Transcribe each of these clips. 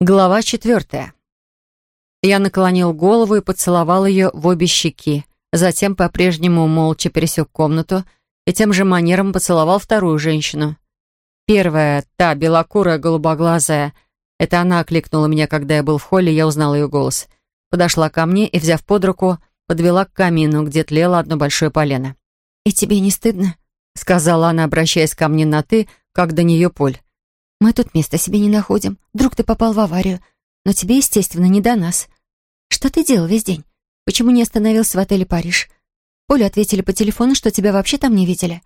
Глава четвертая. Я наклонил голову и поцеловал ее в обе щеки, затем по-прежнему молча пересек комнату и тем же манером поцеловал вторую женщину. Первая, та белокурая, голубоглазая, это она окликнула меня, когда я был в холле, я узнал ее голос. Подошла ко мне и, взяв под руку, подвела к камину, где тлело одно большое полено. «И тебе не стыдно?» — сказала она, обращаясь ко мне на «ты», как до нее Поль. Мы тут места себе не находим. Вдруг ты попал в аварию. Но тебе, естественно, не до нас. Что ты делал весь день? Почему не остановился в отеле «Париж»? Полю ответили по телефону, что тебя вообще там не видели.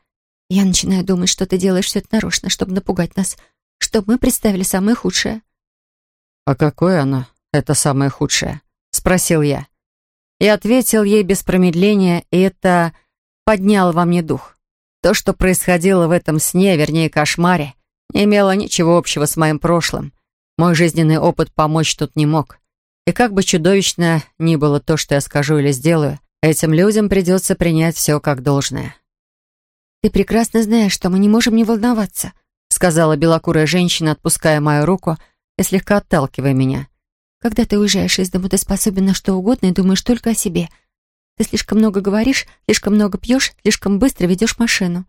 Я начинаю думать, что ты делаешь все это нарочно, чтобы напугать нас, чтобы мы представили самое худшее. «А какое оно, это самое худшее?» — спросил я. И ответил ей без промедления, и это подняло во мне дух. То, что происходило в этом сне, вернее, кошмаре, не имела ничего общего с моим прошлым. Мой жизненный опыт помочь тут не мог. И как бы чудовищно ни было то, что я скажу или сделаю, этим людям придется принять все как должное. «Ты прекрасно знаешь, что мы не можем не волноваться», сказала белокурая женщина, отпуская мою руку и слегка отталкивая меня. «Когда ты уезжаешь из дома, ты способен на что угодно и думаешь только о себе. Ты слишком много говоришь, слишком много пьешь, слишком быстро ведешь машину.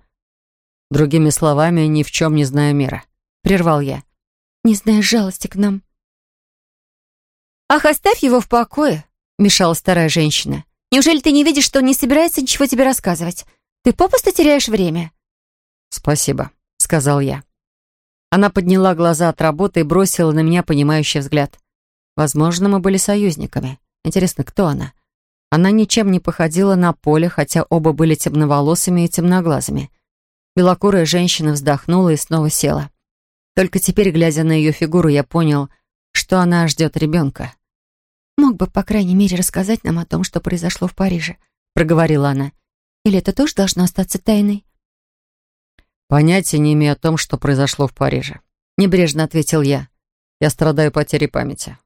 Другими словами, ни в чем не знаю мира. Прервал я. Не знаешь жалости к нам. «Ах, оставь его в покое», — мешала старая женщина. «Неужели ты не видишь, что он не собирается ничего тебе рассказывать? Ты попусто теряешь время». «Спасибо», — сказал я. Она подняла глаза от работы и бросила на меня понимающий взгляд. Возможно, мы были союзниками. Интересно, кто она? Она ничем не походила на поле, хотя оба были темноволосыми и темноглазыми. Белокурая женщина вздохнула и снова села. Только теперь, глядя на ее фигуру, я понял, что она ждет ребенка. «Мог бы, по крайней мере, рассказать нам о том, что произошло в Париже», — проговорила она. «Или это тоже должно остаться тайной?» «Понятия не имею о том, что произошло в Париже», — небрежно ответил я. «Я страдаю потерей памяти».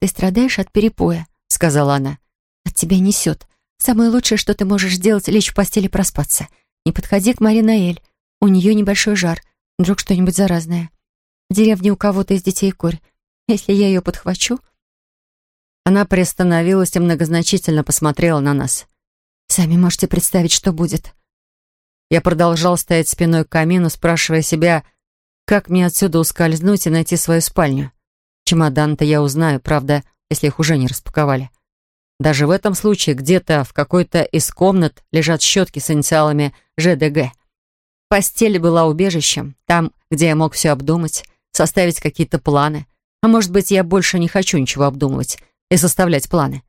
«Ты страдаешь от перепоя», — сказала она. «От тебя несет. Самое лучшее, что ты можешь сделать, лечь в постели и проспаться. Не подходи к Мари Наэль. У нее небольшой жар. Вдруг что-нибудь заразное. В деревне у кого-то из детей корь. Если я ее подхвачу...» Она приостановилась и многозначительно посмотрела на нас. «Сами можете представить, что будет». Я продолжал стоять спиной к камину, спрашивая себя, как мне отсюда ускользнуть и найти свою спальню. Чемодан-то я узнаю, правда, если их уже не распаковали. Даже в этом случае где-то в какой-то из комнат лежат щетки с инициалами ЖДГ. Постель была убежищем, там, где я мог все обдумать, составить какие-то планы. А может быть, я больше не хочу ничего обдумывать и составлять планы.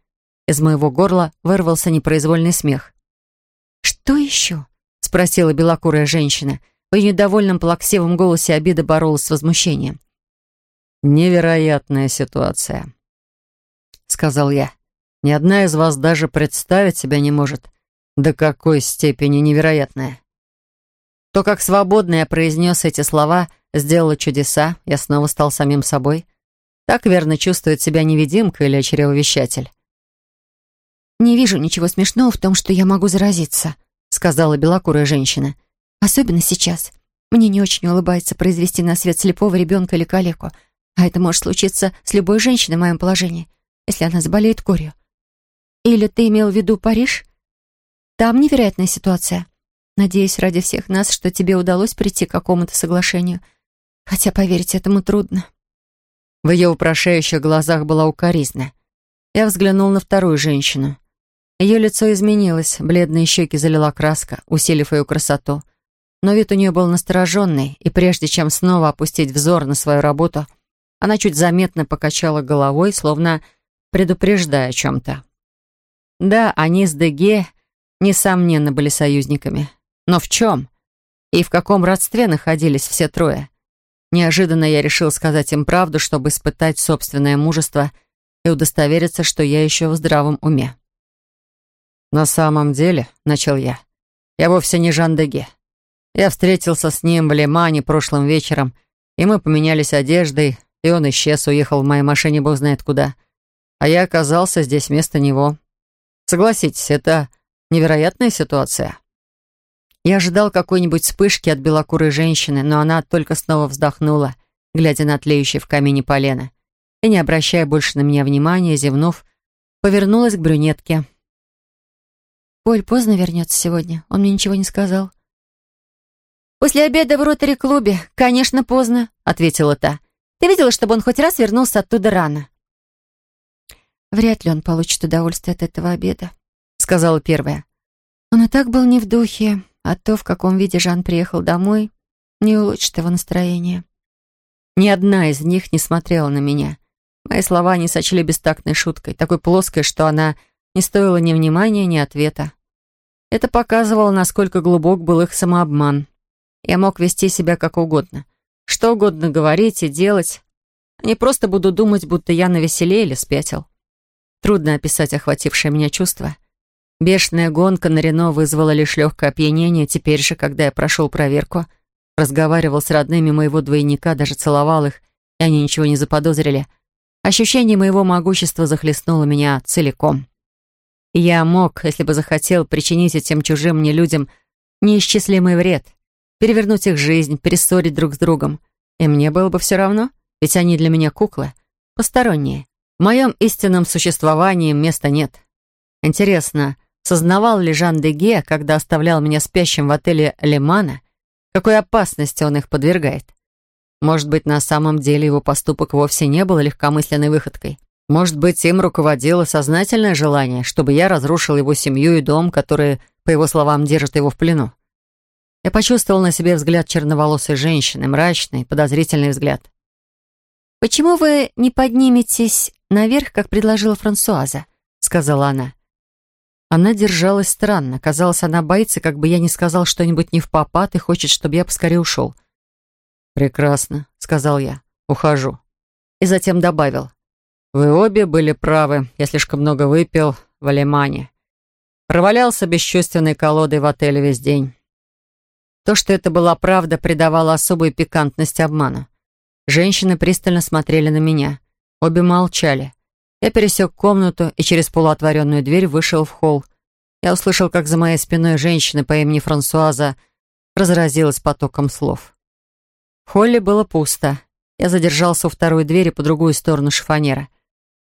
Из моего горла вырвался непроизвольный смех. «Что еще?» — спросила белокурая женщина. В ее недовольном плаксивом голосе обида боролась с возмущением. «Невероятная ситуация», — сказал я. Ни одна из вас даже представить себя не может, до какой степени невероятная. То, как свободно я произнес эти слова, сделало чудеса, я снова стал самим собой. Так верно чувствует себя невидимка или чревовещатель. «Не вижу ничего смешного в том, что я могу заразиться», сказала белокурая женщина. «Особенно сейчас. Мне не очень улыбается произвести на свет слепого ребенка или калеку, а это может случиться с любой женщиной в моем положении, если она заболеет корью. Или ты имел в виду Париж? Там невероятная ситуация. Надеюсь, ради всех нас, что тебе удалось прийти к какому-то соглашению. Хотя поверить этому трудно». В ее упрошающих глазах была укоризна. Я взглянул на вторую женщину. Ее лицо изменилось, бледные щеки залила краска, усилив ее красоту. Но вид у нее был настороженный, и прежде чем снова опустить взор на свою работу, она чуть заметно покачала головой, словно предупреждая о чем-то. Да, они с Деге, несомненно, были союзниками. Но в чем? И в каком родстве находились все трое? Неожиданно я решил сказать им правду, чтобы испытать собственное мужество и удостовериться, что я еще в здравом уме. «На самом деле», — начал я, — «я вовсе не Жан Деге. Я встретился с ним в Лимане прошлым вечером, и мы поменялись одеждой, и он исчез, уехал в моей машине бог знает куда. А я оказался здесь вместо него. Согласитесь, это невероятная ситуация. Я ожидал какой-нибудь вспышки от белокурой женщины, но она только снова вздохнула, глядя на тлеющее в камине полено, и, не обращая больше на меня внимания, зевнув, повернулась к брюнетке. «Поль поздно вернется сегодня. Он мне ничего не сказал». «После обеда в ротари-клубе. Конечно, поздно», — ответила та. «Ты видела, чтобы он хоть раз вернулся оттуда рано?» «Вряд ли он получит удовольствие от этого обеда», — сказала первая. «Он и так был не в духе, а то, в каком виде Жан приехал домой, не улучшит его настроение». Ни одна из них не смотрела на меня. Мои слова они сочли бестактной шуткой, такой плоской, что она не стоила ни внимания, ни ответа. Это показывало, насколько глубок был их самообман. Я мог вести себя как угодно. Что угодно говорить и делать. Они просто будут думать, будто я навеселе или спятил. Трудно описать охватившее меня чувство. Бешеная гонка на Рено вызвала лишь легкое опьянение. Теперь же, когда я прошел проверку, разговаривал с родными моего двойника, даже целовал их, и они ничего не заподозрили, ощущение моего могущества захлестнуло меня целиком. Я мог, если бы захотел, причинить этим чужим мне людям неисчислимый вред — перевернуть их жизнь, перессорить друг с другом. И мне было бы все равно, ведь они для меня куклы, посторонние. В моем истинном существовании места нет. Интересно, сознавал ли Жан Деге, когда оставлял меня спящим в отеле Лемана, какой опасности он их подвергает? Может быть, на самом деле его поступок вовсе не был легкомысленной выходкой? Может быть, им руководило сознательное желание, чтобы я разрушил его семью и дом, которые, по его словам, держат его в плену? Я почувствовал на себе взгляд черноволосой женщины, мрачный, подозрительный взгляд. «Почему вы не подниметесь наверх, как предложила Франсуаза?» — сказала она. Она держалась странно. Казалось, она боится, как бы я не сказал что-нибудь не в попад и хочет, чтобы я поскорее ушел. «Прекрасно», — сказал я. «Ухожу». И затем добавил. «Вы обе были правы. Я слишком много выпил в Алимане. Провалялся бесчувственной колодой в отеле весь день. То, что это была правда, придавало особую пикантность обмана. Женщины пристально смотрели на меня. Обе молчали. Я пересек комнату и через полуотворенную дверь вышел в холл. Я услышал, как за моей спиной женщина по имени Франсуаза разразилась потоком слов. В холле было пусто. Я задержался у второй двери по другую сторону шифонера.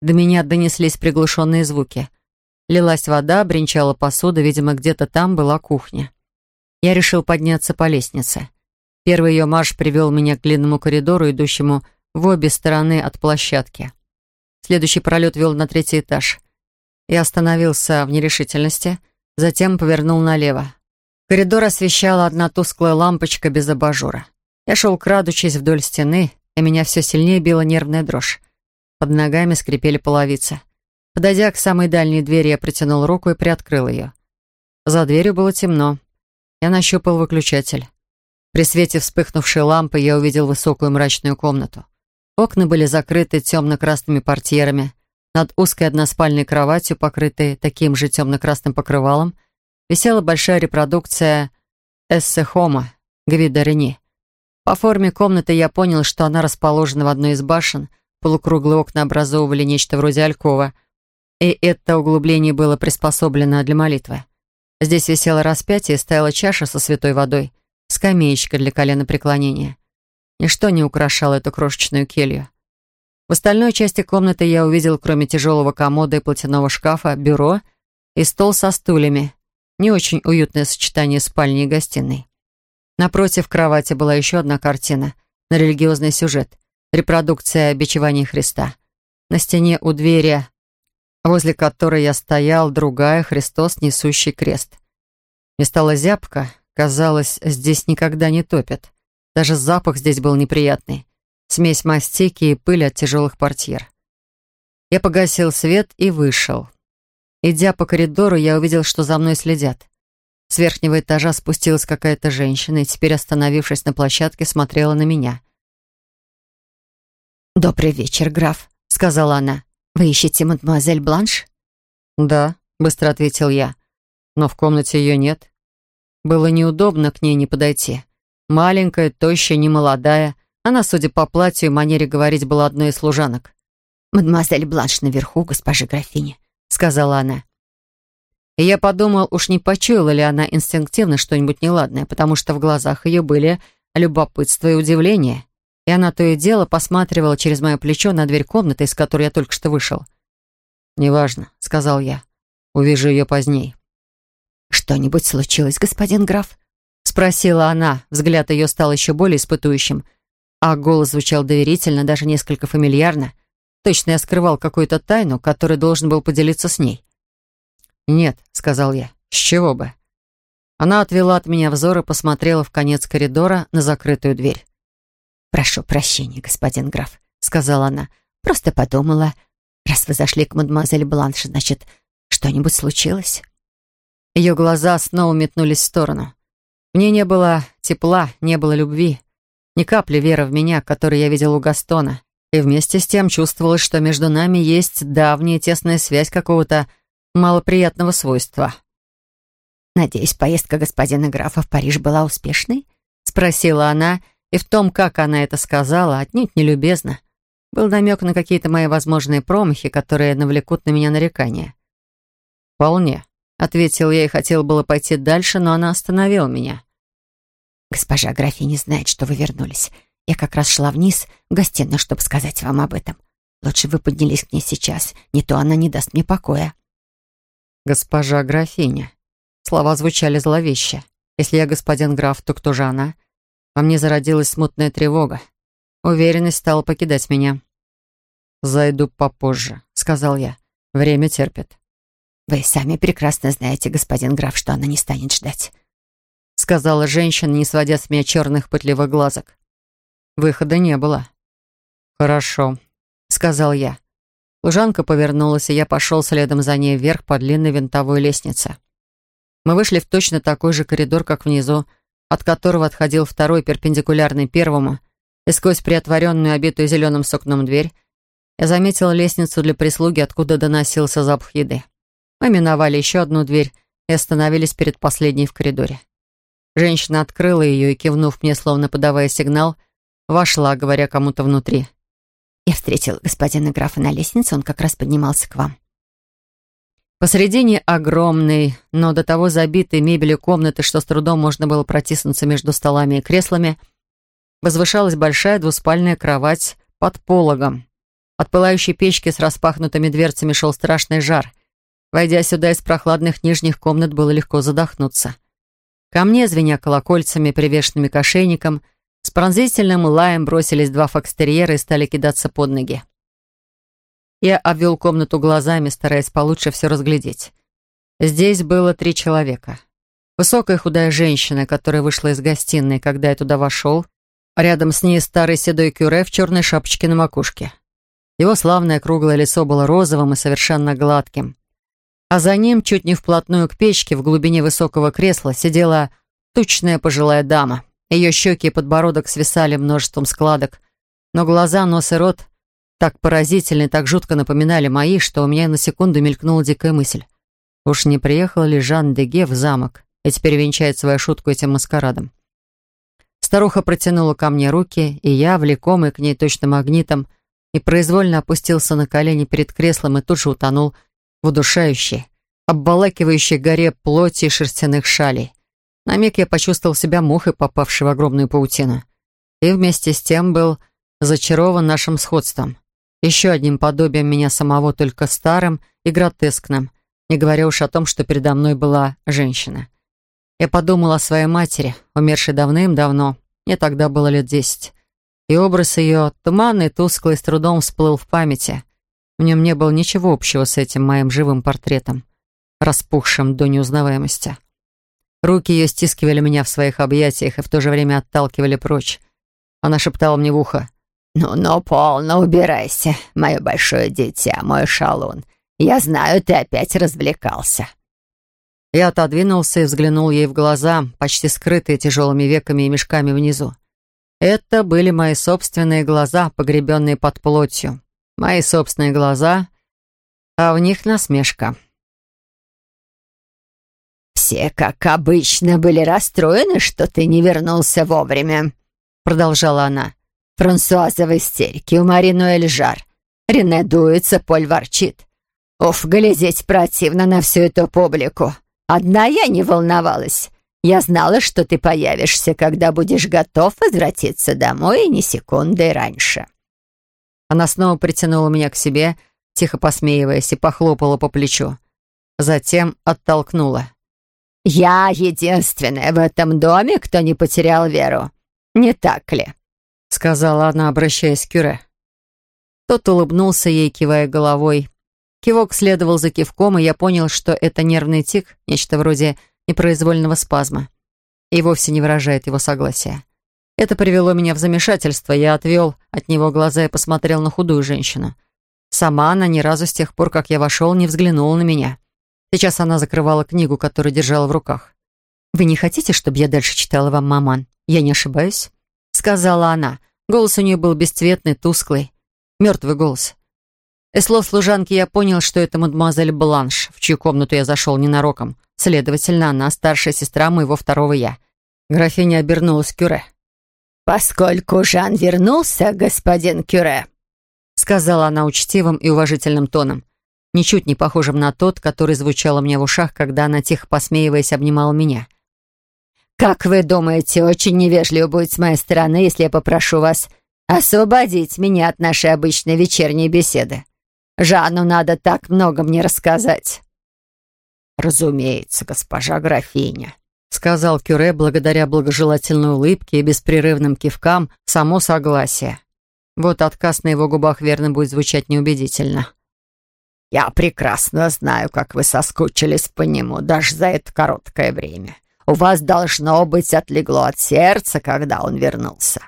До меня донеслись приглушенные звуки. Лилась вода, бренчала посуда, видимо, где-то там была кухня. Я решил подняться по лестнице. Первый ее марш привел меня к длинному коридору, идущему в обе стороны от площадки. Следующий пролет вел на третий этаж. Я остановился в нерешительности, затем повернул налево. Коридор освещала одна тусклая лампочка без абажура. Я шел, крадучись вдоль стены, и меня все сильнее била нервная дрожь. Под ногами скрипели половицы. Подойдя к самой дальней двери, я протянул руку и приоткрыл ее. За дверью было темно. Я нащупал выключатель. При свете вспыхнувшей лампы я увидел высокую мрачную комнату. Окна были закрыты темно-красными портьерами. Над узкой односпальной кроватью, покрытой таким же темно-красным покрывалом, висела большая репродукция «Эссе Хома» Гвида Рени. По форме комнаты я понял, что она расположена в одной из башен, полукруглые окна образовывали нечто вроде алькова, и это углубление было приспособлено для молитвы. Здесь висело распятие и стояла чаша со святой водой, скамеечка для колена преклонения. Ничто не украшало эту крошечную келью. В остальной части комнаты я увидел, кроме тяжелого комода и платяного шкафа, бюро и стол со стульями. Не очень уютное сочетание спальни и гостиной. Напротив кровати была еще одна картина на религиозный сюжет. Репродукция бичевания Христа. На стене у двери возле которой я стоял, другая, Христос, несущий крест. Мне стало зябко, казалось, здесь никогда не топят. Даже запах здесь был неприятный. Смесь мастики и пыли от тяжелых портьер. Я погасил свет и вышел. Идя по коридору, я увидел, что за мной следят. С верхнего этажа спустилась какая-то женщина и теперь, остановившись на площадке, смотрела на меня. «Добрый вечер, граф», — сказала она. «Вы ищете мадемуазель Бланш?» «Да», — быстро ответил я. «Но в комнате ее нет. Было неудобно к ней не подойти. Маленькая, тощая, немолодая. Она, судя по платью и манере говорить, была одной из служанок. «Мадемуазель Бланш наверху, госпожи графини», — сказала она. И я подумал, уж не почуяла ли она инстинктивно что-нибудь неладное, потому что в глазах ее были любопытство и удивление. и она то и дело посматривала через мое плечо на дверь комнаты, из которой я только что вышел. «Неважно», — сказал я. «Увижу ее позднее». «Что-нибудь случилось, господин граф?» — спросила она. Взгляд ее стал еще более испытующим, а голос звучал доверительно, даже несколько фамильярно. Точно я скрывал какую-то тайну, которой должен был поделиться с ней. «Нет», — сказал я, — «с чего бы?» Она отвела от меня взор и посмотрела в конец коридора на закрытую дверь. «Прошу прощения, господин граф», — сказала она. «Просто подумала, раз вы зашли к мадемуазель Бланш, значит, что-нибудь случилось?» Ее глаза снова метнулись в сторону. В ней не было тепла, не было любви, ни капли веры в меня, которую я видел у Гастона. И вместе с тем чувствовалось, что между нами есть давняя тесная связь какого-то малоприятного свойства. «Надеюсь, поездка господина графа в Париж была успешной?» — спросила она, и в том, как она это сказала, отнюдь нелюбезно. Был намек на какие-то мои возможные промахи, которые навлекут на меня нарекания. «Вполне», — ответил я и хотел было пойти дальше, но она остановила меня. «Госпожа графиня знает, что вы вернулись. Я как раз шла вниз в гостиную, чтобы сказать вам об этом. Лучше вы поднялись к ней сейчас, не то она не даст мне покоя». «Госпожа графиня». Слова звучали зловеще. Если я господин граф, то кто же она? Во мне зародилась смутная тревога. Уверенность стала покидать меня. «Зайду попозже», — сказал я. «Время терпит». «Вы сами прекрасно знаете, господин граф, что она не станет ждать», — сказала женщина, не сводя с меня черных пытливых глазок. Выхода не было. «Хорошо», — сказал я. Служанка повернулась, и я пошел следом за ней вверх по длинной винтовой лестнице. Мы вышли в точно такой же коридор, как внизу, от которого отходил второй, перпендикулярный первому, и сквозь приотворенную, обитую зеленым сокном дверь, я заметила лестницу для прислуги, откуда доносился запах еды. Мы миновали еще одну дверь и остановились перед последней в коридоре. Женщина открыла ее и, кивнув мне, словно подавая сигнал, вошла, говоря кому-то внутри. «Я встретила господина графа на лестнице, он как раз поднимался к вам». Посредине огромной, но до того забитой мебелью комнаты, что с трудом можно было протиснуться между столами и креслами, возвышалась большая двуспальная кровать под пологом. От пылающей печки с распахнутыми дверцами шел страшный жар. Войдя сюда из прохладных нижних комнат, было легко задохнуться. Ко мне, звеня колокольцами, привешенными к ошейникам, с пронзительным лаем бросились два фокстерьера и стали кидаться под ноги. Я обвел комнату глазами, стараясь получше все разглядеть. Здесь было три человека. Высокая худая женщина, которая вышла из гостиной, когда я туда вошел. Рядом с ней старый седой кюре в черной шапочке на макушке. Его славное круглое лицо было розовым и совершенно гладким. А за ним, чуть не вплотную к печке, в глубине высокого кресла, сидела тучная пожилая дама. Ее щеки и подбородок свисали множеством складок, но глаза, нос и рот так поразительно и так жутко напоминали мои, что у меня на секунду мелькнула дикая мысль. Уж не приехал ли Жан Деге в замок и теперь венчает свою шутку этим маскарадом? Старуха протянула ко мне руки, и я, влекомый к ней точно магнитом, непроизвольно опустился на колени перед креслом и тут же утонул в удушающей, обволакивающей горе плоти и шерстяных шалей. На миг я почувствовал себя мухой, попавшей в огромную паутину. И вместе с тем был зачарован нашим сходством. Еще одним подобием меня самого, только старым и гротескным, не говоря уж о том, что передо мной была женщина. Я подумал о своей матери, умершей давным-давно, мне тогда было лет десять. И образ ее, туманный, тусклый, с трудом всплыл в памяти. В нем не было ничего общего с этим моим живым портретом, распухшим до неузнаваемости. Руки ее стискивали меня в своих объятиях и в то же время отталкивали прочь. Она шептала мне в ухо. «Ну-ну, полно убирайся, мое большое дитя, мой шалун. Я знаю, ты опять развлекался». Я отодвинулся и взглянул ей в глаза, почти скрытые тяжелыми веками и мешками внизу. Это были мои собственные глаза, погребенные под плотью. Мои собственные глаза, а в них насмешка. «Все, как обычно, были расстроены, что ты не вернулся вовремя», — продолжала она. Франсуаза в истерике, у Марину Эльжар. Рене дуется, Поль ворчит. Уф, глядеть противно на всю эту публику. Одна я не волновалась. Я знала, что ты появишься, когда будешь готов возвратиться домой, и ни секунды раньше». Она снова притянула меня к себе, тихо посмеиваясь, и похлопала по плечу. Затем оттолкнула. «Я единственная в этом доме, кто не потерял веру. Не так ли?» Сказала она, обращаясь к Кюре. Тот улыбнулся ей, кивая головой. Кивок следовал за кивком, и я понял, что это нервный тик, нечто вроде непроизвольного спазма, и вовсе не выражает его согласия. Это привело меня в замешательство. Я отвел от него глаза и посмотрел на худую женщину. Сама она ни разу с тех пор, как я вошел, не взглянула на меня. Сейчас она закрывала книгу, которую держала в руках. «Вы не хотите, чтобы я дальше читала вам, маман? Я не ошибаюсь?» Сказала она. Голос у нее был бесцветный, тусклый. Мертвый голос. Из слов служанки я понял, что это мадемуазель Бланш, в чью комнату я зашел ненароком. Следовательно, она старшая сестра моего второго «я». Графиня обернулась к Кюре. «Поскольку Жан вернулся, господин Кюре», сказала она учтивым и уважительным тоном, ничуть не похожим на тот, который звучал у меня в ушах, когда она, тихо посмеиваясь, обнимала меня. «Как вы думаете, очень невежливо будет с моей стороны, если я попрошу вас освободить меня от нашей обычной вечерней беседы? Жанну надо так много мне рассказать». «Разумеется, госпожа графиня», — сказал Кюре благодаря благожелательной улыбке и беспрерывным кивкам само согласие. Вот отказ на его губах верно будет звучать неубедительно. «Я прекрасно знаю, как вы соскучились по нему, даже за это короткое время. У вас, должно быть, отлегло от сердца, когда он вернулся.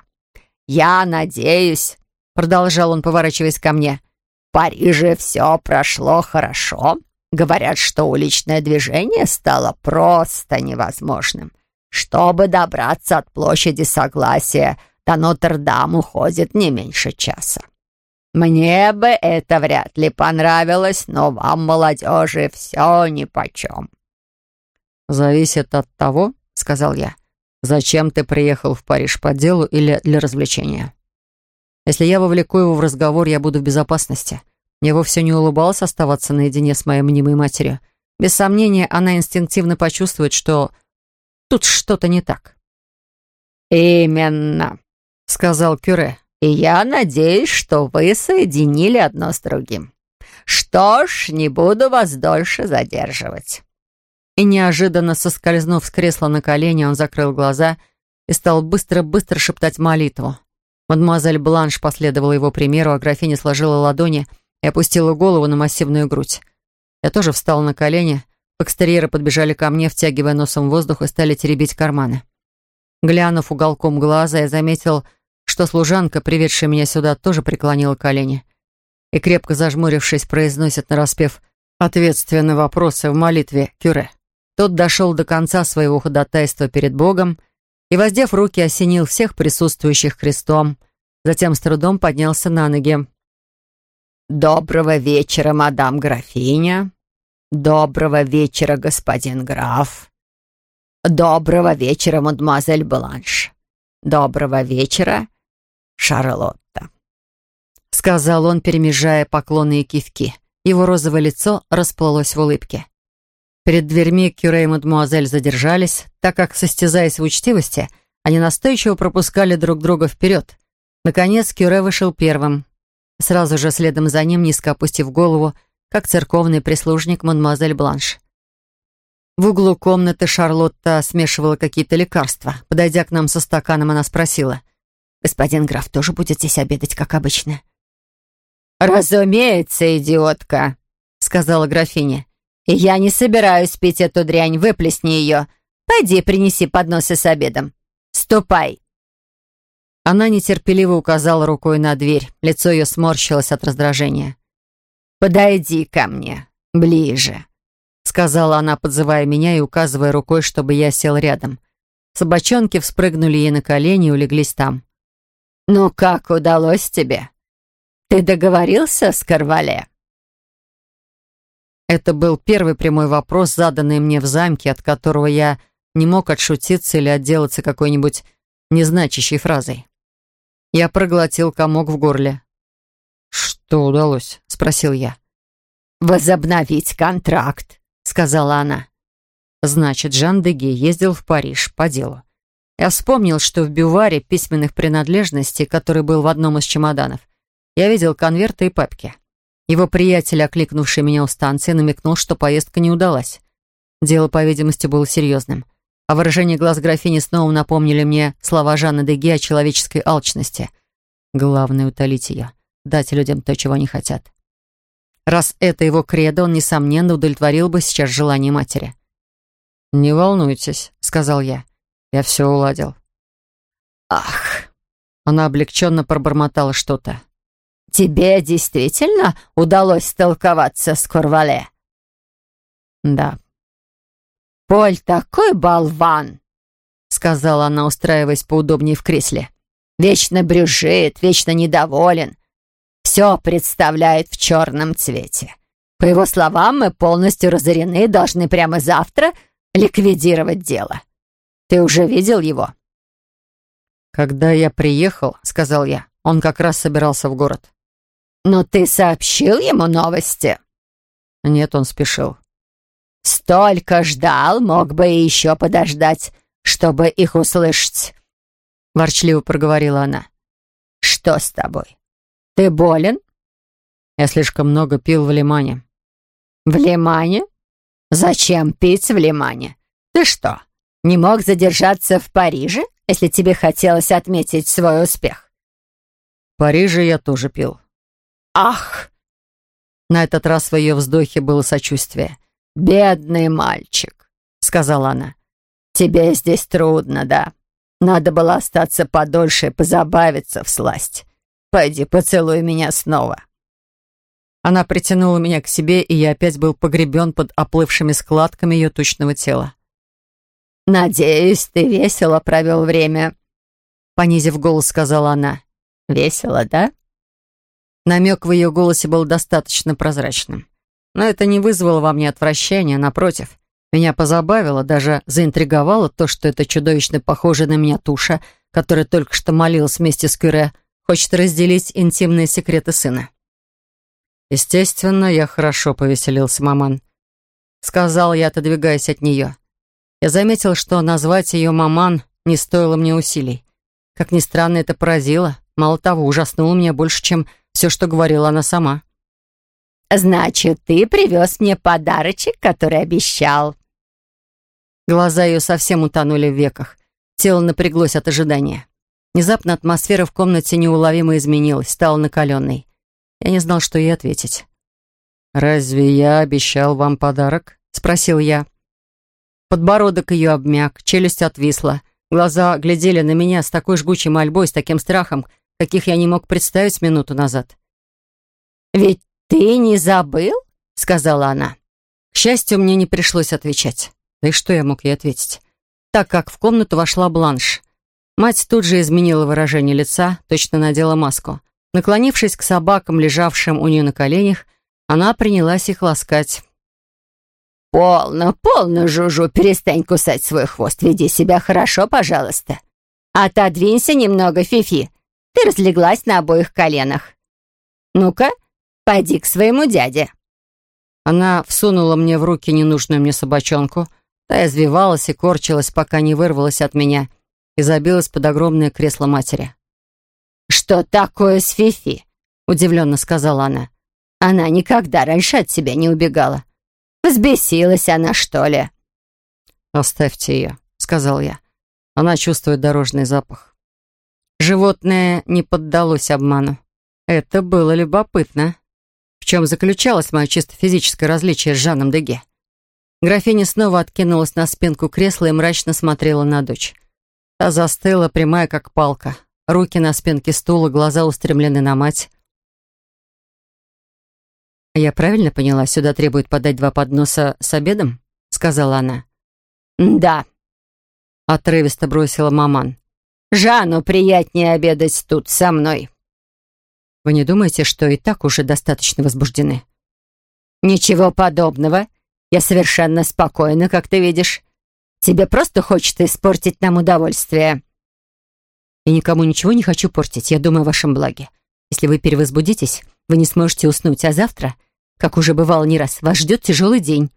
Я надеюсь, — продолжал он, поворачиваясь ко мне, — в Париже все прошло хорошо. Говорят, что уличное движение стало просто невозможным. Чтобы добраться от площади Согласия до Нотр-Дам уходит не меньше часа. Мне бы это вряд ли понравилось, но вам, молодежи, все нипочем». «Зависит от того, — сказал я, — зачем ты приехал в Париж по делу или для развлечения. Если я вовлеку его в разговор, я буду в безопасности. Мне вовсе не улыбалось оставаться наедине с моей мнимой матерью. Без сомнения, она инстинктивно почувствует, что тут что-то не так. «Именно», — сказал Кюре. «И я надеюсь, что вы соединили одно с другим. Что ж, не буду вас дольше задерживать». И неожиданно соскользнув с кресла на колени, он закрыл глаза и стал быстро-быстро шептать молитву. Мадемуазель Бланш последовала его примеру, а графиня сложила ладони и опустила голову на массивную грудь. Я тоже встал на колени, экстерьеры подбежали ко мне, втягивая носом воздух и стали теребить карманы. Глянув уголком глаза, я заметил, что служанка, приведшая меня сюда, тоже преклонила колени и, крепко зажмурившись, произносит нараспев ответственные вопросы в молитве Кюре. Тот дошел до конца своего ходатайства перед Богом и, воздев руки, осенил всех присутствующих крестом, затем с трудом поднялся на ноги. «Доброго вечера, мадам графиня! Доброго вечера, господин граф! Доброго вечера, мадемуазель Бланш! Доброго вечера, Шарлотта!» Сказал он, перемежая поклоны и кивки. Его розовое лицо расплылось в улыбке. Перед дверьми Кюре и мадемуазель задержались, так как, состязаясь в учтивости, они настойчиво пропускали друг друга вперед. Наконец Кюре вышел первым. Сразу же следом за ним, низко опустив голову, как церковный прислужник мадемуазель Бланш. В углу комнаты Шарлотта смешивала какие-то лекарства. Подойдя к нам со стаканом, она спросила. «Господин граф тоже будет здесь обедать, как обычно?» «Разумеется, идиотка», — сказала графиня. «И я не собираюсь пить эту дрянь, выплесни ее. Пойди принеси подносы с обедом. Ступай». Она нетерпеливо указала рукой на дверь. Лицо ее сморщилось от раздражения. «Подойди ко мне, ближе», — сказала она, подзывая меня и указывая рукой, чтобы я сел рядом. Собачонки вспрыгнули ей на колени и улеглись там. «Ну как удалось тебе? Ты договорился с Карвале?» Это был первый прямой вопрос, заданный мне в замке, от которого я не мог отшутиться или отделаться какой-нибудь незначащей фразой. Я проглотил комок в горле. «Что удалось?» — спросил я. «Возобновить контракт», — сказала она. Значит, Жан Деге ездил в Париж по делу. Я вспомнил, что в бюваре письменных принадлежностей, который был в одном из чемоданов, я видел конверты и папки. Его приятель, окликнувший меня у станции, намекнул, что поездка не удалась. Дело, по видимости, было серьезным. А выражение глаз графини снова напомнили мне слова Жанны Деге о человеческой алчности. Главное — утолить ее, дать людям то, чего они хотят. Раз это его кредо, он, несомненно, удовлетворил бы сейчас желание матери. «Не волнуйтесь», — сказал я. «Я все уладил». «Ах!» Она облегченно пробормотала что-то. «Тебе действительно удалось столковаться с Корвале?» «Да». «Поль такой болван!» — сказала она, устраиваясь поудобнее в кресле. «Вечно брюжит, вечно недоволен. Все представляет в черном цвете. По его словам, мы полностью разорены и должны прямо завтра ликвидировать дело. Ты уже видел его?» «Когда я приехал, — сказал я, — он как раз собирался в город». «Но ты сообщил ему новости?» «Нет, он спешил». «Столько ждал, мог бы и еще подождать, чтобы их услышать», — ворчливо проговорила она. «Что с тобой? Ты болен?» «Я слишком много пил в Лимане». «В Лимане? Зачем пить в Лимане? Ты что, не мог задержаться в Париже, если тебе хотелось отметить свой успех?» «В Париже я тоже пил». «Ах!» На этот раз в ее вздохе было сочувствие. «Бедный мальчик», — сказала она. «Тебе здесь трудно, да? Надо было остаться подольше и позабавиться в сласть. Пойди, поцелуй меня снова». Она притянула меня к себе, и я опять был погребен под оплывшими складками ее тучного тела. «Надеюсь, ты весело провел время», — понизив голос, сказала она. «Весело, да?» Намек в ее голосе был достаточно прозрачным. Но это не вызвало во мне отвращения, напротив. Меня позабавило, даже заинтриговало то, что эта чудовищно похожая на меня туша, которая только что молилась вместе с Кюре, хочет разделить интимные секреты сына. Естественно, я хорошо повеселился, маман. Сказал я, отодвигаясь от нее. Я заметил, что назвать ее маман не стоило мне усилий. Как ни странно, это поразило. Мало того, ужаснуло меня больше, чем все, что говорила она сама. «Значит, ты привез мне подарочек, который обещал». Глаза ее совсем утонули в веках. Тело напряглось от ожидания. Внезапно атмосфера в комнате неуловимо изменилась, стала накаленной. Я не знал, что ей ответить. «Разве я обещал вам подарок?» — спросил я. Подбородок ее обмяк, челюсть отвисла. Глаза глядели на меня с такой жгучей мольбой, с таким страхом, каких я не мог представить минуту назад. «Ведь ты не забыл?» — сказала она. К счастью, мне не пришлось отвечать. Да и что я мог ей ответить? Так как в комнату вошла Бланш. Мать тут же изменила выражение лица, точно надела маску. Наклонившись к собакам, лежавшим у нее на коленях, она принялась их ласкать. «Полно, полно, Жужу, перестань кусать свой хвост. Веди себя хорошо, пожалуйста. Отодвинься немного, Фифи. Ты разлеглась на обоих коленах. Ну-ка, пойди к своему дяде». Она всунула мне в руки ненужную мне собачонку. Та извивалась и корчилась, пока не вырвалась от меня и забилась под огромное кресло матери. «Что такое с Фифи?» — удивленно сказала она. «Она никогда раньше от тебя не убегала. Взбесилась она, что ли?» «Оставьте ее», — сказал я. Она чувствует дорожный запах. Животное не поддалось обману. Это было любопытно. Чем заключалось мое чисто физическое различие с Жаном Деге? Графиня снова откинулась на спинку кресла и мрачно смотрела на дочь. Та застыла, прямая как палка. Руки на спинке стула, глаза устремлены на мать. «Я правильно поняла, сюда требует подать два подноса с обедом?» — сказала она. «Да», — отрывисто бросила маман. «Жанну приятнее обедать тут со мной». «Вы не думаете, что и так уже достаточно возбуждены?» «Ничего подобного. Я совершенно спокойна, как ты видишь. Тебе просто хочется испортить нам удовольствие». «Я никому ничего не хочу портить. Я думаю о вашем благе. Если вы перевозбудитесь, вы не сможете уснуть, а завтра...» Как уже бывало не раз, вас ждет тяжелый день.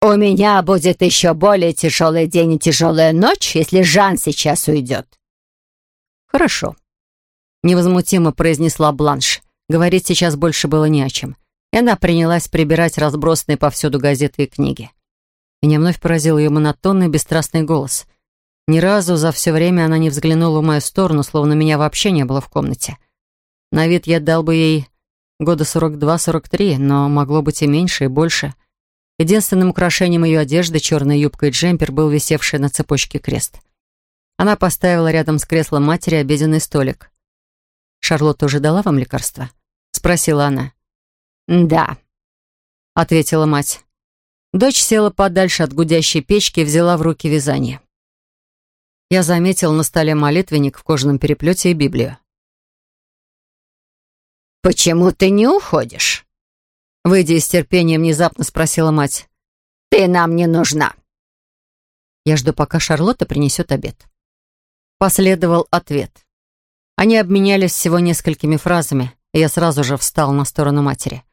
«У меня будет еще более тяжелый день и тяжелая ночь, если Жан сейчас уйдет». «Хорошо», — невозмутимо произнесла Бланш. Говорить сейчас больше было не о чем. И она принялась прибирать разбросанные повсюду газеты и книги. Меня вновь поразил ее монотонный, бесстрастный голос. Ни разу за все время она не взглянула в мою сторону, словно меня вообще не было в комнате. На вид я дал бы ей года 42-43, но могло быть и меньше, и больше. Единственным украшением ее одежды, черная юбка и джемпер, был висевший на цепочке крест. Она поставила рядом с креслом матери обеденный столик. «Шарлотта уже дала вам лекарство?» — спросила она. «Да», — ответила мать. Дочь села подальше от гудящей печки и взяла в руки вязание. Я заметил на столе молитвенник в кожаном переплете и Библию. «Почему ты не уходишь?» Выйдя из терпения, внезапно спросила мать. «Ты нам не нужна». Я жду, пока Шарлотта принесет обед. Последовал ответ. Они обменялись всего несколькими фразами, и я сразу же встал на сторону матери.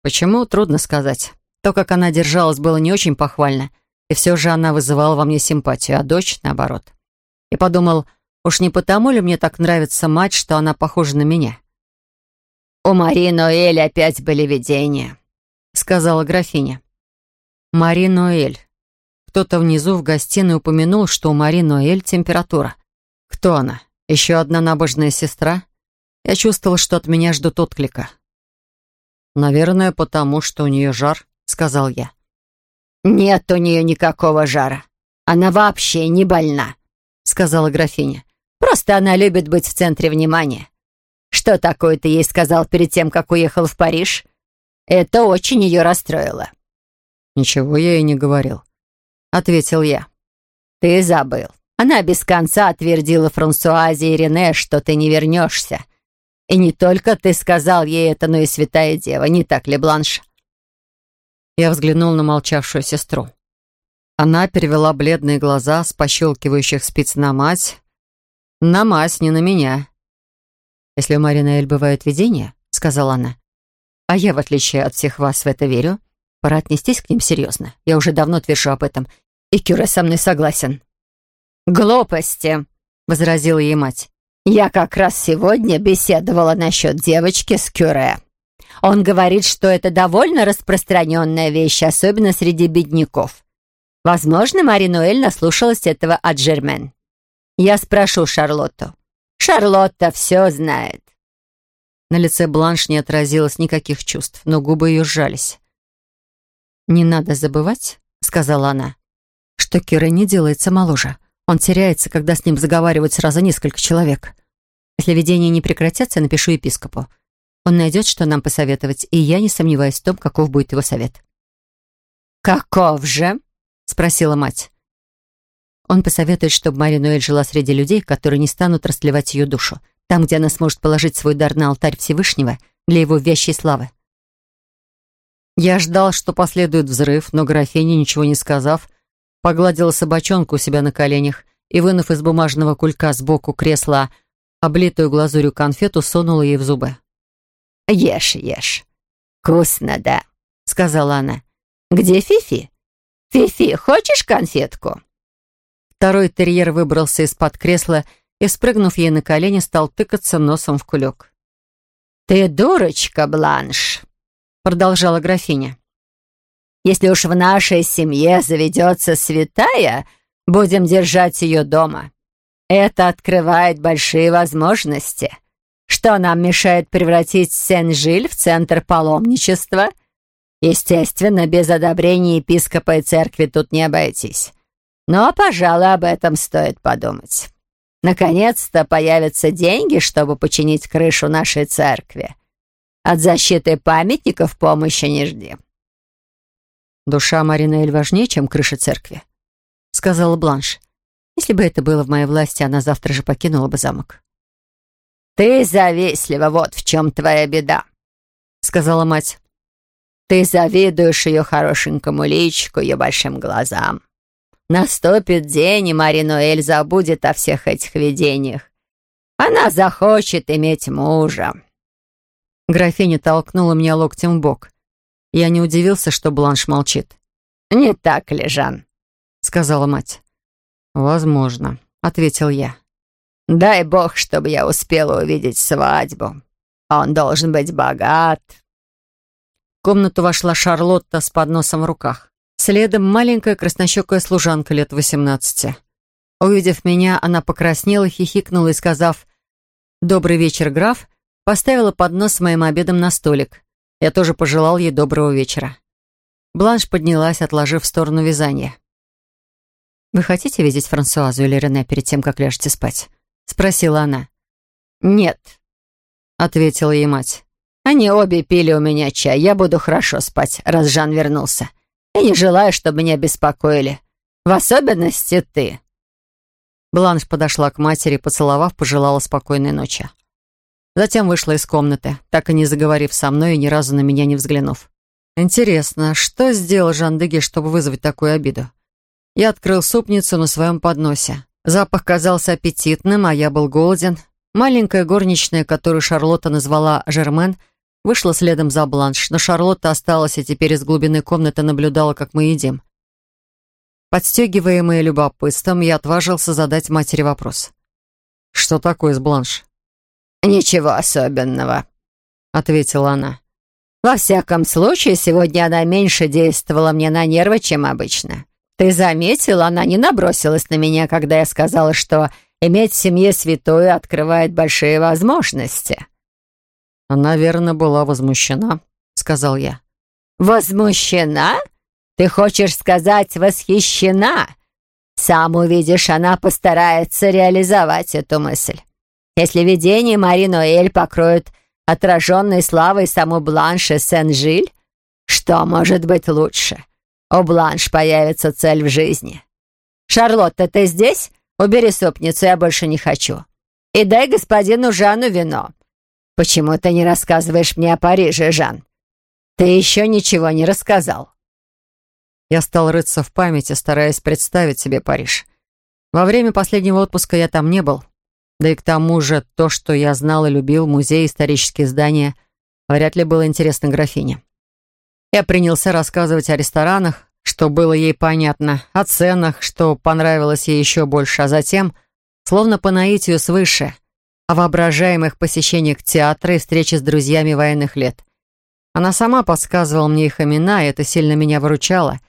Почему, трудно сказать. То, как она держалась, было не очень похвально, и все же она вызывала во мне симпатию, а дочь — наоборот. И подумал, уж не потому ли мне так нравится мать, что она похожа на меня? «У Мари Ноэль опять были видения», — сказала графиня. Мари Ноэль. Кто-то внизу в гостиной упомянул, что у Мари Ноэль температура. Кто она? Еще одна набожная сестра? Я чувствовал, что от меня ждут отклика. «Наверное, потому что у нее жар», — сказал я. «Нет у нее никакого жара. Она вообще не больна», — сказала графиня. «Просто она любит быть в центре внимания. Что такое ты ей сказал перед тем, как уехал в Париж? Это очень ее расстроило». «Ничего я ей не говорил», — ответил я. «Ты забыл. Она без конца твердила Франсуазе и Рене, что ты не вернешься. И не только ты сказал ей это, но и святая дева, не так ли, Бланш?» Я взглянул на молчавшую сестру. Она перевела бледные глаза с пощелкивающих спиц на мать. На мать, не на меня. «Если у Марины Эль бывают видения», — сказала она, «а я, в отличие от всех вас, в это верю, пора отнестись к ним серьезно. Я уже давно твержу об этом, и Кюре со мной согласен». «Глупости», — возразила ей мать. «Я как раз сегодня беседовала насчет девочки с Кюре. Он говорит, что это довольно распространенная вещь, особенно среди бедняков. Возможно, Маринуэль наслушалась этого от Жермен. Я спрошу Шарлотту. Шарлотта все знает». На лице Бланш не отразилось никаких чувств, но губы ее сжались. «Не надо забывать», — сказала она, — «что Кира не делается моложе. Он теряется, когда с ним заговаривают сразу несколько человек. Если видения не прекратятся, напишу епископу. Он найдет, что нам посоветовать, и я не сомневаюсь в том, каков будет его совет». «Каков же?» — спросила мать. Он посоветует, чтобы Мария Ноэль жила среди людей, которые не станут растлевать ее душу, там, где она сможет положить свой дар на алтарь Всевышнего для его вящей славы. Я ждал, что последует взрыв, но графиня, ничего не сказав, погладила собачонку у себя на коленях и, вынув из бумажного кулька сбоку кресла облитую глазурью конфету, сунула ей в зубы. «Ешь, ешь. Вкусно, да», — сказала она. «Где Фифи? Фифи, хочешь конфетку?» Второй терьер выбрался из-под кресла и, спрыгнув ей на колени, стал тыкаться носом в кулек. «Ты дурочка, Бланш», — продолжала графиня. «Если уж в нашей семье заведется святая, будем держать ее дома. Это открывает большие возможности. Что нам мешает превратить Сен-Жиль в центр паломничества? Естественно, без одобрения епископа и церкви тут не обойтись. Но, пожалуй, об этом стоит подумать. Наконец-то появятся деньги, чтобы починить крышу нашей церкви. От защиты памятников помощи не жди. «Душа Марина Эль важнее, чем крыша церкви», — сказала Бланш. «Если бы это было в моей власти, она завтра же покинула бы замок». «Ты завистлива, вот в чем твоя беда», — сказала мать. «Ты завидуешь ее хорошенькому личику, ее большим глазам. Наступит день, и Маринуэль забудет о всех этих видениях. Она захочет иметь мужа». Графиня толкнула меня локтем в бок. Я не удивился, что Бланш молчит. Не так ли, Жан?» — сказала мать. «Возможно», — ответил я. «Дай бог, чтобы я успела увидеть свадьбу. Он должен быть богат». В комнату вошла Шарлотта с подносом в руках. Следом маленькая краснощекая служанка лет восемнадцати. Увидев меня, она покраснела, хихикнула и, сказав «Добрый вечер, граф», поставила поднос с моим обедом на столик. Я тоже пожелал ей доброго вечера. Бланш поднялась, отложив в сторону вязание. «Вы хотите видеть Франсуазу или Рене перед тем, как ляжете спать?» — спросила она. «Нет», — ответила ей мать. «Они обе пили у меня чай. Я буду хорошо спать, раз Жан вернулся. И не желаю, чтобы меня беспокоили. В особенности ты». Бланш подошла к матери, поцеловав, пожелала спокойной ночи. Затем вышла из комнаты, так и не заговорив со мной и ни разу на меня не взглянув. Интересно, что сделал Жан Деге, чтобы вызвать такую обиду? Я открыл супницу на своем подносе. Запах казался аппетитным, а я был голоден. Маленькая горничная, которую Шарлотта назвала Жермен, вышла следом за Бланш, но Шарлотта осталась и теперь из глубины комнаты наблюдала, как мы едим. Подстегиваемый любопытством, я отважился задать матери вопрос. «Что такое с Бланш?» «Ничего особенного», — ответила она. «Во всяком случае, сегодня она меньше действовала мне на нервы, чем обычно. Ты заметил, она не набросилась на меня, когда я сказала, что иметь в семье святую открывает большие возможности». «Она, верно, была возмущена», — сказал я. «Возмущена? Ты хочешь сказать восхищена? Сам увидишь, она постарается реализовать эту мысль. Если видение Мари Ноэль покроет отраженной славой саму Бланше Сен-Жиль, что может быть лучше? У Бланш появится цель в жизни. «Шарлотта, ты здесь? Убери супницу, я больше не хочу. И дай господину Жану вино. Почему ты не рассказываешь мне о Париже, Жан? Ты еще ничего не рассказал». Я стал рыться в памяти, стараясь представить себе Париж. Во время последнего отпуска я там не был. Да и к тому же то, что я знал и любил, музей, исторические здания, вряд ли было интересно графине. Я принялся рассказывать о ресторанах, что было ей понятно, о ценах, что понравилось ей еще больше, а затем, словно по наитию свыше, о воображаемых посещениях театра и встрече с друзьями военных лет. Она сама подсказывала мне их имена, и это сильно меня выручало.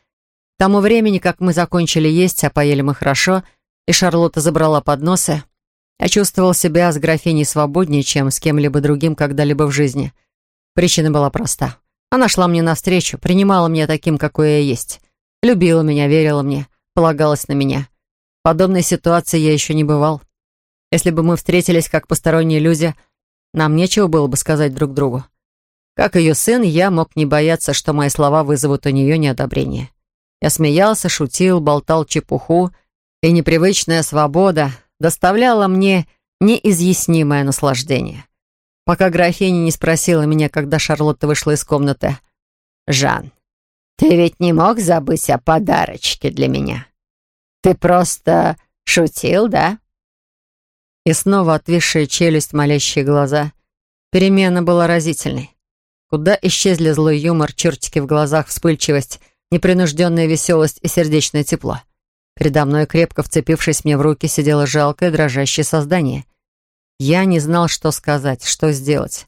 К тому времени, как мы закончили есть, а поели мы хорошо, и Шарлотта забрала подносы, я чувствовал себя с графиней свободнее, чем с кем-либо другим когда-либо в жизни. Причина была проста. Она шла мне навстречу, принимала меня таким, какой я есть. Любила меня, верила мне, полагалась на меня. В подобной ситуации я еще не бывал. Если бы мы встретились как посторонние люди, нам нечего было бы сказать друг другу. Как ее сын, я мог не бояться, что мои слова вызовут у нее неодобрение. Я смеялся, шутил, болтал чепуху, и непривычная свобода, доставляло мне неизъяснимое наслаждение. Пока графиня не спросила меня, когда Шарлотта вышла из комнаты. «Жан, ты ведь не мог забыть о подарочке для меня? Ты просто шутил, да?» И снова отвисшая челюсть, молящие глаза. Перемена была разительной. Куда исчезли злой юмор, чертики в глазах, вспыльчивость, непринужденная веселость и сердечное тепло. Передо мной, крепко вцепившись мне в руки, сидело жалкое, дрожащее создание. Я не знал, что сказать, что сделать.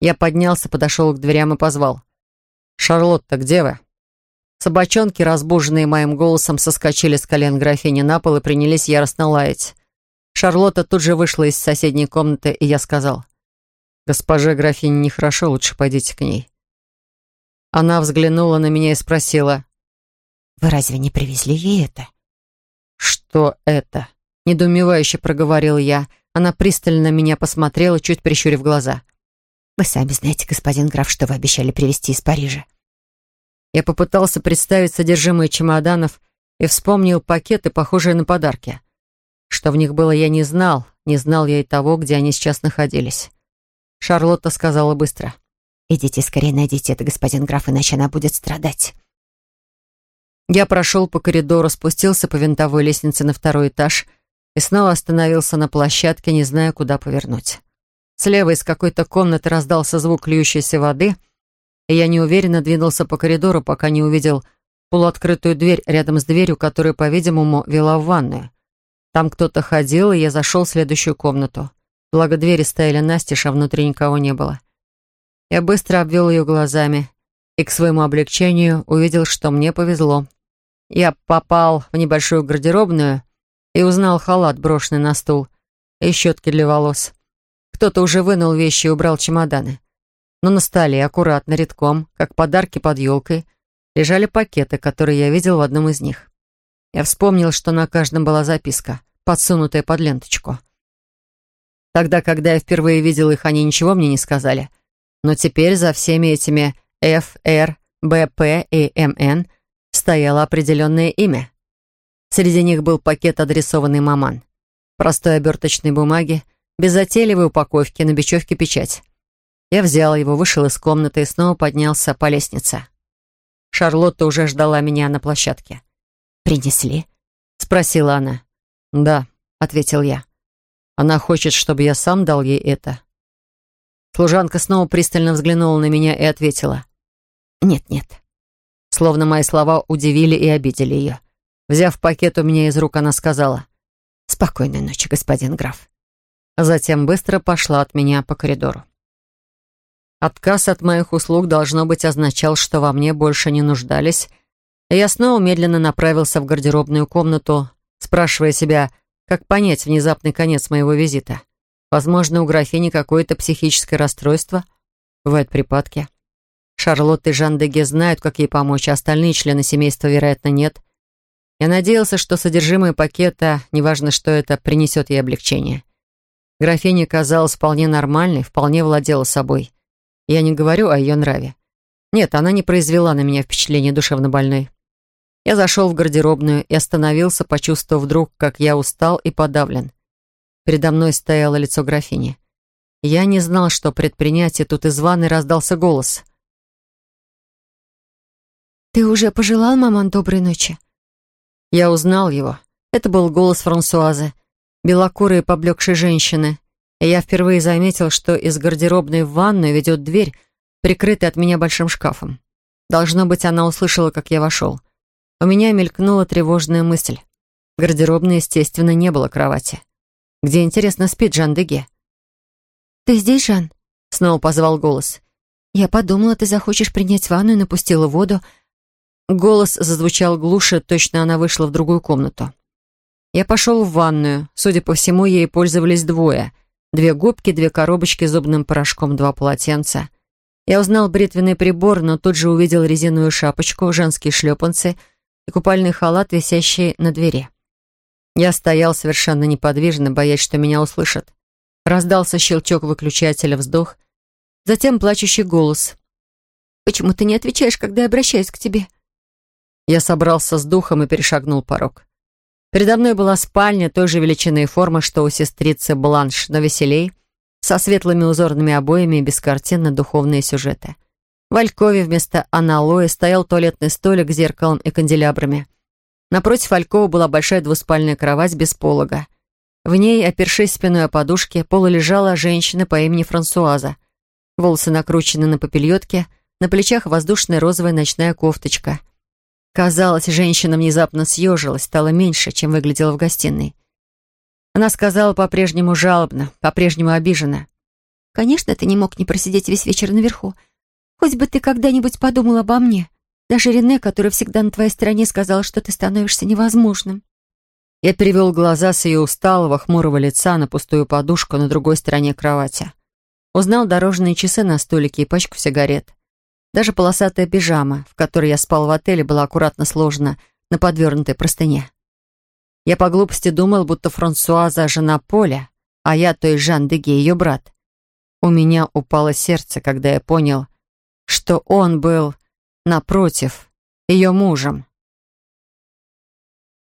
Я поднялся, подошел к дверям и позвал. «Шарлотта, где вы?» Собачонки, разбуженные моим голосом, соскочили с колен графини на пол и принялись яростно лаять. Шарлотта тут же вышла из соседней комнаты, и я сказал. «Госпоже графине нехорошо, лучше пойдите к ней». Она взглянула на меня и спросила. «Вы разве не привезли ей это?» «Что это?» — недоумевающе проговорил я. Она пристально меня посмотрела, чуть прищурив глаза. «Вы сами знаете, господин граф, что вы обещали привезти из Парижа». Я попытался представить содержимое чемоданов и вспомнил пакеты, похожие на подарки. Что в них было, я не знал. Не знал я и того, где они сейчас находились. Шарлотта сказала быстро. «Идите скорее найдите это, господин граф, иначе она будет страдать». Я прошел по коридору, спустился по винтовой лестнице на второй этаж и снова остановился на площадке, не зная, куда повернуть. Слева из какой-то комнаты раздался звук льющейся воды, и я неуверенно двинулся по коридору, пока не увидел полуоткрытую дверь рядом с дверью, которая, по-видимому, вела в ванную. Там кто-то ходил, и я зашел в следующую комнату. Благо, двери стояли настежь, а внутри никого не было. Я быстро обвел ее глазами и, к своему облегчению, увидел, что мне повезло. Я попал в небольшую гардеробную и узнал халат, брошенный на стул, и щетки для волос. Кто-то уже вынул вещи и убрал чемоданы. Но на столе, аккуратно, редком, как подарки под елкой, лежали пакеты, которые я видел в одном из них. Я вспомнил, что на каждом была записка, подсунутая под ленточку. Тогда, когда я впервые видел их, они ничего мне не сказали. Но теперь за всеми этими F, R, B, P и N стояло определенное имя. Среди них был пакет, адресованный Маман. Простой оберточной бумаги, без затейливой упаковки, на бечевке печать. Я взял его, вышел из комнаты и снова поднялся по лестнице. Шарлотта уже ждала меня на площадке. «Принесли?» — спросила она. «Да», — ответил я. «Она хочет, чтобы я сам дал ей это». Служанка снова пристально взглянула на меня и ответила. «Нет-нет». Словно мои слова удивили и обидели ее. Взяв пакет у меня из рук, она сказала. «Спокойной ночи, господин граф». Затем быстро пошла от меня по коридору. Отказ от моих услуг, должно быть, означал, что во мне больше не нуждались, и я снова медленно направился в гардеробную комнату, спрашивая себя, как понять внезапный конец моего визита. Возможно, у графини какое-то психическое расстройство. Бывают припадки. Шарлотта и Жан Деге знают, как ей помочь, а остальные члены семейства, вероятно, нет. Я надеялся, что содержимое пакета, неважно что это, принесет ей облегчение. Графиня казалась вполне нормальной, вполне владела собой. Я не говорю о ее нраве. Нет, она не произвела на меня впечатление душевнобольной. Я зашел в гардеробную и остановился, почувствовав вдруг, как я устал и подавлен. Передо мной стояло лицо графини. Я не знал, что предпринять, и тут из ванной раздался голос. «Ты уже пожелал, маман, доброй ночи?» Я узнал его. Это был голос Франсуазы, белокурой и поблекшей женщины. И я впервые заметил, что из гардеробной в ванную ведет дверь, прикрытая от меня большим шкафом. Должно быть, она услышала, как я вошел. У меня мелькнула тревожная мысль. В гардеробной, естественно, не было кровати. Где, интересно, спит Жан Деге? «Ты здесь, Жан?» — снова позвал голос. «Я подумала, ты захочешь принять ванну и напустила воду». Голос зазвучал глуше, точно она вышла в другую комнату. Я пошел в ванную. Судя по всему, ей пользовались двое. Две губки, две коробочки с зубным порошком, два полотенца. Я узнал бритвенный прибор, но тут же увидел резиновую шапочку, женские шлепанцы — и купальный халат, висящий на двери. Я стоял совершенно неподвижно, боясь, что меня услышат. Раздался щелчок выключателя, вздох, затем плачущий голос. «Почему ты не отвечаешь, когда я обращаюсь к тебе?» Я собрался с духом и перешагнул порог. Передо мной была спальня той же величины и формы, что у сестрицы Бланш, но веселей, со светлыми узорными обоями и без картин на духовные сюжеты. В Алькове вместо аналоя стоял туалетный столик с зеркалом и канделябрами. Напротив Алькова была большая двуспальная кровать без полога. В ней, опершись спиной о подушке, полулежала женщина по имени Франсуаза. Волосы накручены на попельотке, на плечах воздушная розовая ночная кофточка. Казалось, женщина внезапно съежилась, стала меньше, чем выглядела в гостиной. Она сказала по-прежнему жалобно, по-прежнему обиженно. «Конечно, ты не мог не просидеть весь вечер наверху. Хоть бы ты когда-нибудь подумал обо мне. Даже Рене, который всегда на твоей стороне, сказал, что ты становишься невозможным». Я перевел глаза с ее усталого, хмурого лица на пустую подушку на другой стороне кровати. Узнал дорожные часы на столике и пачку сигарет. Даже полосатая пижама, в которой я спал в отеле, была аккуратно сложена на подвернутой простыне. Я по глупости думал, будто Франсуаза — жена Поля, а я, то есть Жан Деге, ее брат. У меня упало сердце, когда я понял, что он был, напротив, ее мужем.